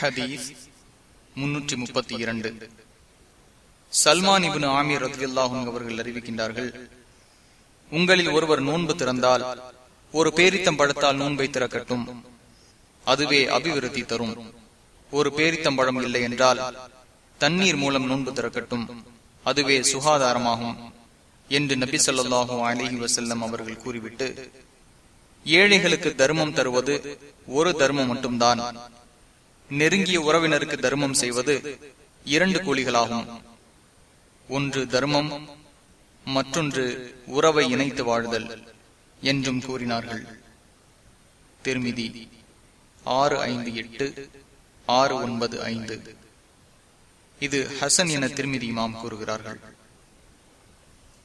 ஹதீஸ் முன்னூற்றி முப்பத்தி இரண்டு. சல்மான் இபின் ஆமீர் ரத்தியுல்லாஹும் அவர்கள் அறிவிக்கின்றார்கள் உங்களில் ஒருவர் நோன்பு திறந்தால் ஒரு பேரித்தம் பழத்தால் நோன்பை திறக்கட்டும். அதுவே அபிவிருத்தி தரும். ஒரு பேரித்தம் பழம் இல்லை என்றால் தண்ணீர் மூலம் நோன்பு திறக்கட்டும். அதுவே சுகாதாரமாகும் என்று நபி சொல்லாஹு அலிஹி வசல்லம் அவர்கள் கூறிவிட்டு ஏழைகளுக்கு தர்மம் தருவது ஒரு தர்மம் மட்டும்தான். நெருங்கிய உறவினருக்கு தர்மம் செய்வது இரண்டு கூலிகளாகும் ஒன்று தர்மம் மற்றொன்று உறவை இணைத்து வாழ்தல் என்றும் கூறினார்கள். திருமிதி ஆறு ஐந்து எட்டு ஆறு ஒன்பது ஐந்து. இது ஹசன் என திருமிதி மாம் கூறுகிறார்கள்.